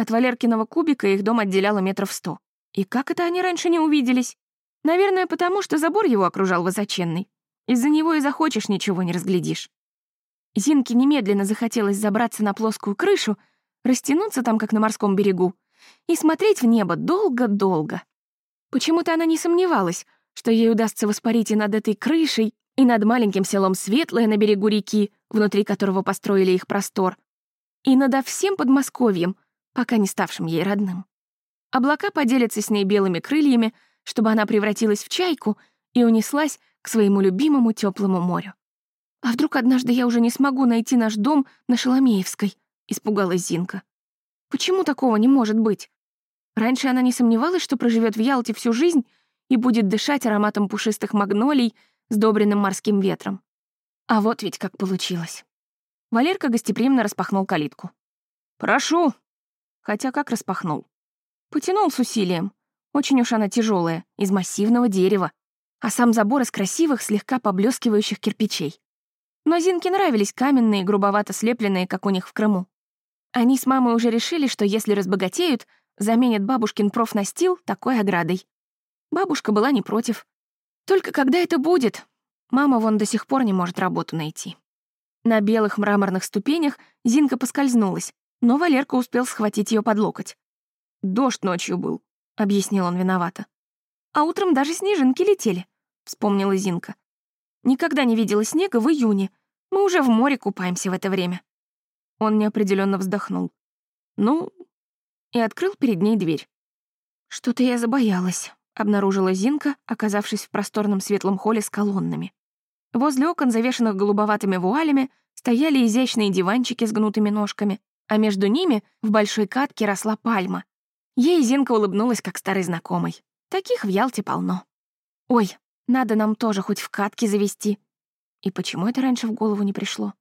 От Валеркиного кубика их дом отделяло метров сто. И как это они раньше не увиделись? Наверное, потому что забор его окружал высоченный. Из-за него и захочешь, ничего не разглядишь. Зинке немедленно захотелось забраться на плоскую крышу, растянуться там, как на морском берегу, и смотреть в небо долго-долго. Почему-то она не сомневалась, что ей удастся воспарить и над этой крышей, и над маленьким селом Светлое на берегу реки, внутри которого построили их простор, и над всем Подмосковьем, пока не ставшим ей родным. Облака поделятся с ней белыми крыльями, чтобы она превратилась в чайку и унеслась к своему любимому теплому морю. «А вдруг однажды я уже не смогу найти наш дом на Шаломеевской?» — испугалась Зинка. «Почему такого не может быть? Раньше она не сомневалась, что проживет в Ялте всю жизнь и будет дышать ароматом пушистых магнолий, сдобренным морским ветром. А вот ведь как получилось. Валерка гостеприимно распахнул калитку. «Прошу!» Хотя как распахнул? Потянул с усилием. Очень уж она тяжелая, из массивного дерева, а сам забор из красивых, слегка поблескивающих кирпичей. Но Зинке нравились каменные, грубовато слепленные, как у них в Крыму. Они с мамой уже решили, что если разбогатеют, заменят бабушкин профнастил такой оградой. Бабушка была не против. Только когда это будет? Мама вон до сих пор не может работу найти. На белых мраморных ступенях Зинка поскользнулась, но Валерка успел схватить ее под локоть. «Дождь ночью был», — объяснил он виновато. «А утром даже снежинки летели», — вспомнила Зинка. «Никогда не видела снега в июне. Мы уже в море купаемся в это время». Он неопределенно вздохнул. «Ну...» И открыл перед ней дверь. «Что-то я забоялась», — обнаружила Зинка, оказавшись в просторном светлом холле с колоннами. Возле окон, завешанных голубоватыми вуалями, стояли изящные диванчики с гнутыми ножками, а между ними в большой катке росла пальма. Ей Зинка улыбнулась, как старой знакомой. Таких в Ялте полно. Ой, надо нам тоже хоть в катке завести. И почему это раньше в голову не пришло?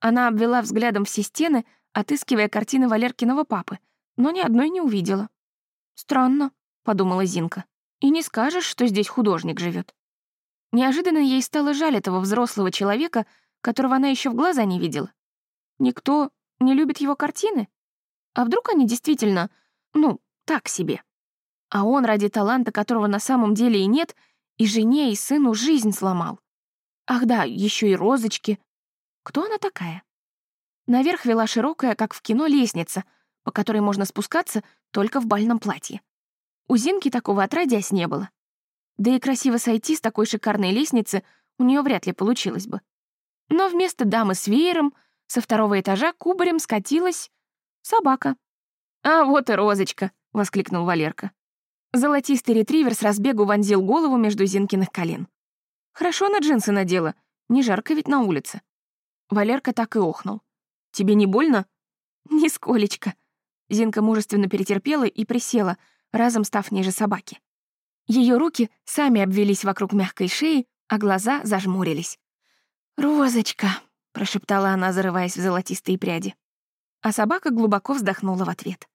Она обвела взглядом все стены, отыскивая картины Валеркиного папы, но ни одной не увидела. «Странно», — подумала Зинка. «И не скажешь, что здесь художник живет. Неожиданно ей стало жаль этого взрослого человека, которого она еще в глаза не видела. Никто не любит его картины? А вдруг они действительно, ну, так себе? А он ради таланта, которого на самом деле и нет, и жене, и сыну жизнь сломал. Ах да, еще и розочки. Кто она такая? Наверх вела широкая, как в кино, лестница, по которой можно спускаться только в бальном платье. У Зинки такого отродясь не было. Да и красиво сойти с такой шикарной лестницы у нее вряд ли получилось бы. Но вместо дамы с веером со второго этажа кубарем скатилась собака. «А вот и розочка!» — воскликнул Валерка. Золотистый ретривер с разбегу вонзил голову между Зинкиных колен. «Хорошо на джинсы надела, не жарко ведь на улице». Валерка так и охнул. «Тебе не больно?» «Нисколечко». Зинка мужественно перетерпела и присела, разом став ниже собаки. Ее руки сами обвелись вокруг мягкой шеи, а глаза зажмурились. «Розочка», — прошептала она, зарываясь в золотистые пряди. А собака глубоко вздохнула в ответ.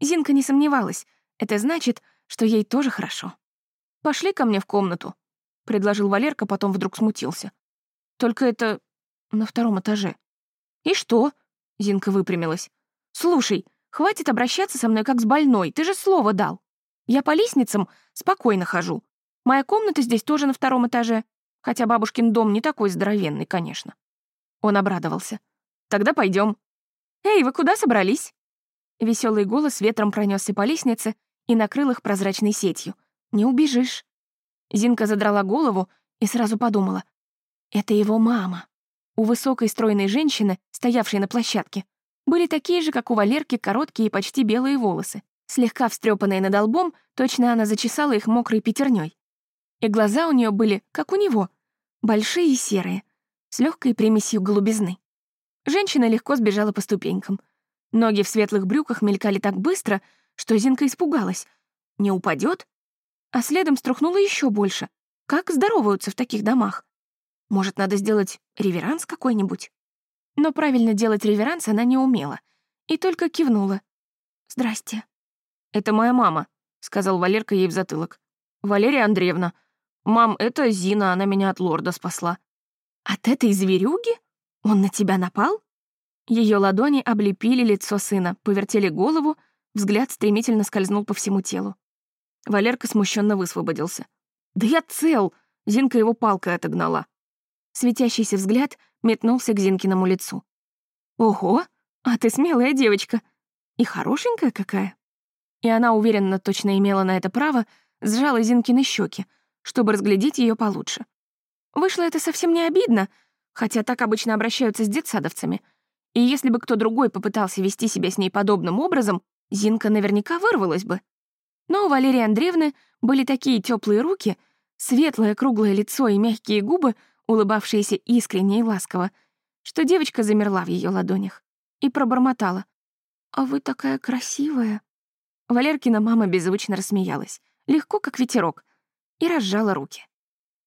Зинка не сомневалась. Это значит, что ей тоже хорошо. «Пошли ко мне в комнату», — предложил Валерка, потом вдруг смутился. «Только это на втором этаже». «И что?» — Зинка выпрямилась. «Слушай, хватит обращаться со мной как с больной, ты же слово дал». Я по лестницам спокойно хожу. Моя комната здесь тоже на втором этаже, хотя бабушкин дом не такой здоровенный, конечно». Он обрадовался. «Тогда пойдем. «Эй, вы куда собрались?» Веселый голос ветром пронесся по лестнице и накрыл их прозрачной сетью. «Не убежишь». Зинка задрала голову и сразу подумала. «Это его мама». У высокой стройной женщины, стоявшей на площадке, были такие же, как у Валерки, короткие и почти белые волосы. Слегка встрепанные над лбом, точно она зачесала их мокрой пятерней. И глаза у нее были, как у него, большие и серые, с легкой примесью голубизны. Женщина легко сбежала по ступенькам. Ноги в светлых брюках мелькали так быстро, что Зинка испугалась. Не упадет? А следом струхнула еще больше. Как здороваются в таких домах? Может, надо сделать реверанс какой-нибудь? Но правильно делать реверанс она не умела. И только кивнула. «Здрасте», «Это моя мама», — сказал Валерка ей в затылок. «Валерия Андреевна. Мам, это Зина, она меня от лорда спасла». «От этой зверюги? Он на тебя напал?» Ее ладони облепили лицо сына, повертели голову, Взгляд стремительно скользнул по всему телу. Валерка смущенно высвободился. «Да я цел!» — Зинка его палкой отогнала. Светящийся взгляд метнулся к Зинкиному лицу. «Ого, а ты смелая девочка! И хорошенькая какая!» И она уверенно точно имела на это право, сжала Зинкины щеки, чтобы разглядеть ее получше. Вышло это совсем не обидно, хотя так обычно обращаются с детсадовцами. И если бы кто другой попытался вести себя с ней подобным образом, Зинка наверняка вырвалась бы. Но у Валерии Андреевны были такие теплые руки, светлое круглое лицо и мягкие губы, улыбавшиеся искренне и ласково, что девочка замерла в ее ладонях и пробормотала. «А вы такая красивая». Валеркина мама беззвучно рассмеялась, легко, как ветерок, и разжала руки.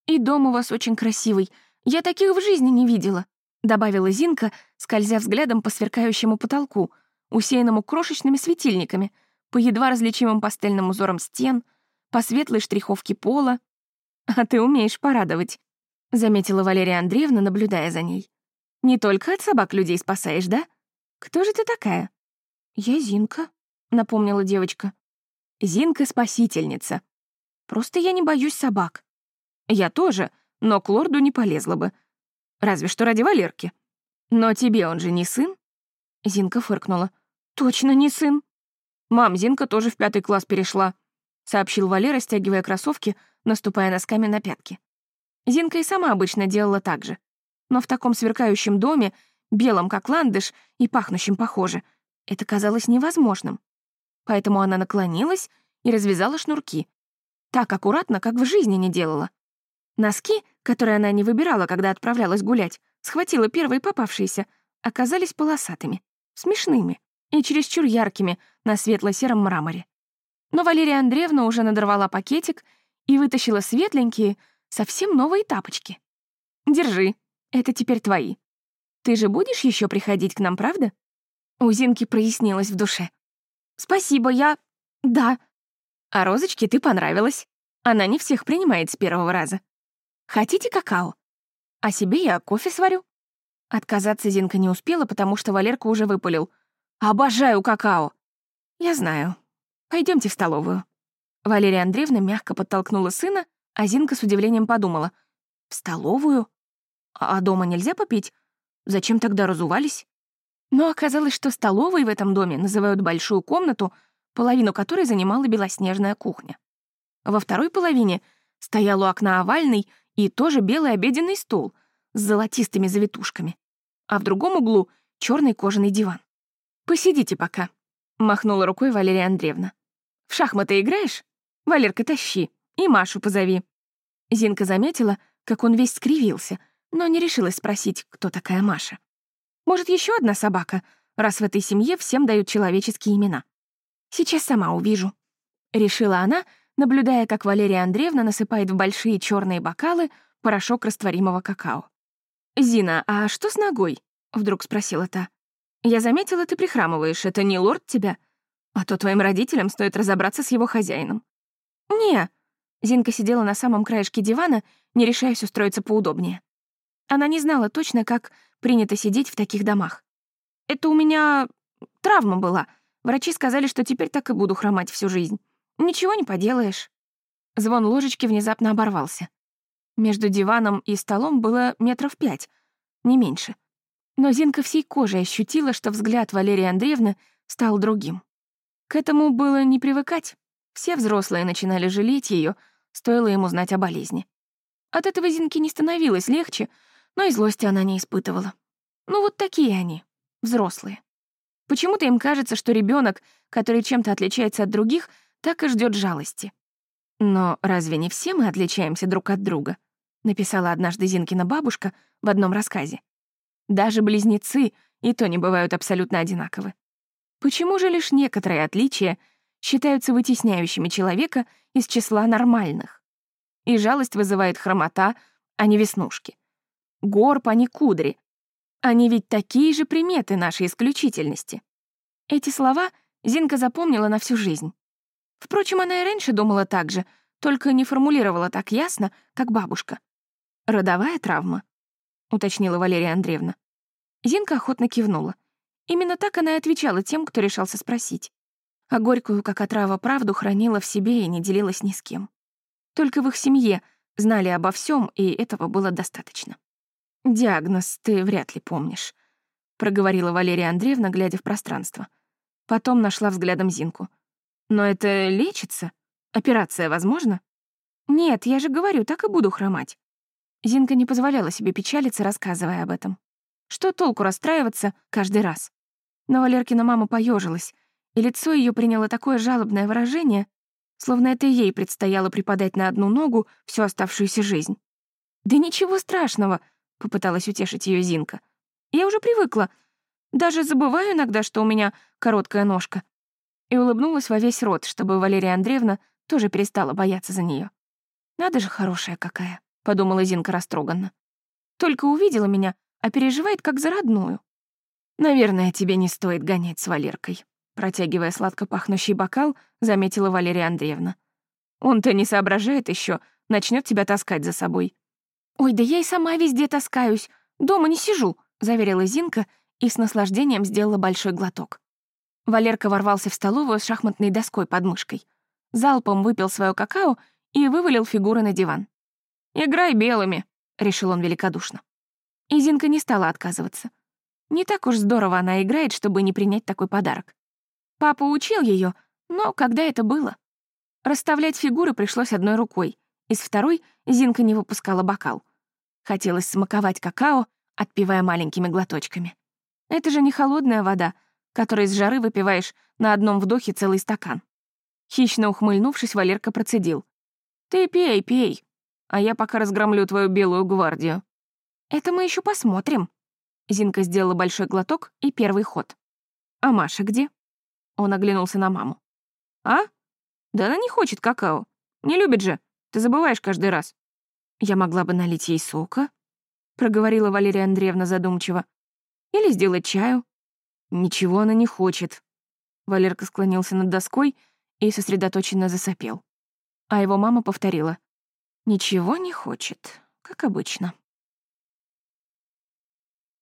«И дом у вас очень красивый. Я таких в жизни не видела», — добавила Зинка, скользя взглядом по сверкающему потолку, усеянному крошечными светильниками, по едва различимым пастельным узорам стен, по светлой штриховке пола. «А ты умеешь порадовать», — заметила Валерия Андреевна, наблюдая за ней. «Не только от собак людей спасаешь, да? Кто же ты такая?» «Я Зинка», — напомнила девочка. «Зинка-спасительница. Просто я не боюсь собак». «Я тоже, но к лорду не полезла бы. Разве что ради Валерки. Но тебе он же не сын?» Зинка фыркнула. «Точно не сын». «Мам, Зинка тоже в пятый класс перешла», — сообщил Валера, стягивая кроссовки, наступая носками на пятки. Зинка и сама обычно делала так же. Но в таком сверкающем доме, белом как ландыш и пахнущем похоже, это казалось невозможным. Поэтому она наклонилась и развязала шнурки. Так аккуратно, как в жизни не делала. Носки, которые она не выбирала, когда отправлялась гулять, схватила первые попавшиеся, оказались полосатыми, смешными и чересчур яркими на светло-сером мраморе. Но Валерия Андреевна уже надорвала пакетик и вытащила светленькие, совсем новые тапочки. «Держи, это теперь твои. Ты же будешь еще приходить к нам, правда?» У Зинки прояснилось в душе. «Спасибо, я... да». «А Розочке ты понравилась. Она не всех принимает с первого раза. Хотите какао? А себе я кофе сварю». Отказаться Зинка не успела, потому что Валерка уже выпалил. «Обожаю какао!» «Я знаю. Пойдемте в столовую». Валерия Андреевна мягко подтолкнула сына, а Зинка с удивлением подумала. «В столовую? А дома нельзя попить? Зачем тогда разувались?» Но оказалось, что столовой в этом доме называют большую комнату, половину которой занимала белоснежная кухня. Во второй половине стоял у окна овальный и тоже белый обеденный стол с золотистыми завитушками, а в другом углу — черный кожаный диван. «Посидите пока», — махнула рукой Валерия Андреевна. «В шахматы играешь? Валерка, тащи, и Машу позови». Зинка заметила, как он весь скривился, но не решилась спросить, кто такая Маша. Может, еще одна собака, раз в этой семье всем дают человеческие имена. Сейчас сама увижу. Решила она, наблюдая, как Валерия Андреевна насыпает в большие черные бокалы порошок растворимого какао. «Зина, а что с ногой?» — вдруг спросила та. «Я заметила, ты прихрамываешь. Это не лорд тебя? А то твоим родителям стоит разобраться с его хозяином». «Не». Зинка сидела на самом краешке дивана, не решаясь устроиться поудобнее. Она не знала точно, как принято сидеть в таких домах. Это у меня травма была. Врачи сказали, что теперь так и буду хромать всю жизнь. Ничего не поделаешь. Звон ложечки внезапно оборвался. Между диваном и столом было метров пять, не меньше. Но Зинка всей кожей ощутила, что взгляд Валерии Андреевны стал другим. К этому было не привыкать. Все взрослые начинали жалеть ее, стоило ему знать о болезни. От этого Зинке не становилось легче, но и злости она не испытывала. Ну вот такие они, взрослые. Почему-то им кажется, что ребенок, который чем-то отличается от других, так и ждет жалости. Но разве не все мы отличаемся друг от друга? Написала однажды Зинкина бабушка в одном рассказе. Даже близнецы и то не бывают абсолютно одинаковы. Почему же лишь некоторые отличия считаются вытесняющими человека из числа нормальных? И жалость вызывает хромота, а не веснушки горб, а не кудри. Они ведь такие же приметы нашей исключительности. Эти слова Зинка запомнила на всю жизнь. Впрочем, она и раньше думала так же, только не формулировала так ясно, как бабушка. «Родовая травма», — уточнила Валерия Андреевна. Зинка охотно кивнула. Именно так она и отвечала тем, кто решался спросить. а горькую, как отрава, правду хранила в себе и не делилась ни с кем. Только в их семье знали обо всем, и этого было достаточно. «Диагноз ты вряд ли помнишь», — проговорила Валерия Андреевна, глядя в пространство. Потом нашла взглядом Зинку. «Но это лечится? Операция возможна?» «Нет, я же говорю, так и буду хромать». Зинка не позволяла себе печалиться, рассказывая об этом. Что толку расстраиваться каждый раз? Но Валеркина мама поежилась, и лицо ее приняло такое жалобное выражение, словно это ей предстояло преподать на одну ногу всю оставшуюся жизнь. «Да ничего страшного», — попыталась утешить ее Зинка. «Я уже привыкла. Даже забываю иногда, что у меня короткая ножка». И улыбнулась во весь рот, чтобы Валерия Андреевна тоже перестала бояться за нее. «Надо же хорошая какая», — подумала Зинка растроганно. «Только увидела меня, а переживает как за родную. Наверное, тебе не стоит гонять с Валеркой, протягивая сладко пахнущий бокал, заметила Валерия Андреевна. Он-то не соображает еще, начнет тебя таскать за собой. Ой, да я и сама везде таскаюсь, дома не сижу, заверила Зинка и с наслаждением сделала большой глоток. Валерка ворвался в столовую с шахматной доской под мышкой. Залпом выпил свое какао и вывалил фигуры на диван. «Играй белыми», — решил он великодушно. И Зинка не стала отказываться. Не так уж здорово она играет, чтобы не принять такой подарок. Папа учил ее, но когда это было? Расставлять фигуры пришлось одной рукой. Из второй Зинка не выпускала бокал. Хотелось смаковать какао, отпивая маленькими глоточками. Это же не холодная вода, которой с жары выпиваешь на одном вдохе целый стакан. Хищно ухмыльнувшись, Валерка процедил. «Ты пей, пей, а я пока разгромлю твою белую гвардию». «Это мы еще посмотрим». Зинка сделала большой глоток и первый ход. «А Маша где?» Он оглянулся на маму. «А? Да она не хочет какао. Не любит же. Ты забываешь каждый раз». «Я могла бы налить ей сока», — проговорила Валерия Андреевна задумчиво. «Или сделать чаю». «Ничего она не хочет». Валерка склонился над доской и сосредоточенно засопел. А его мама повторила. «Ничего не хочет, как обычно».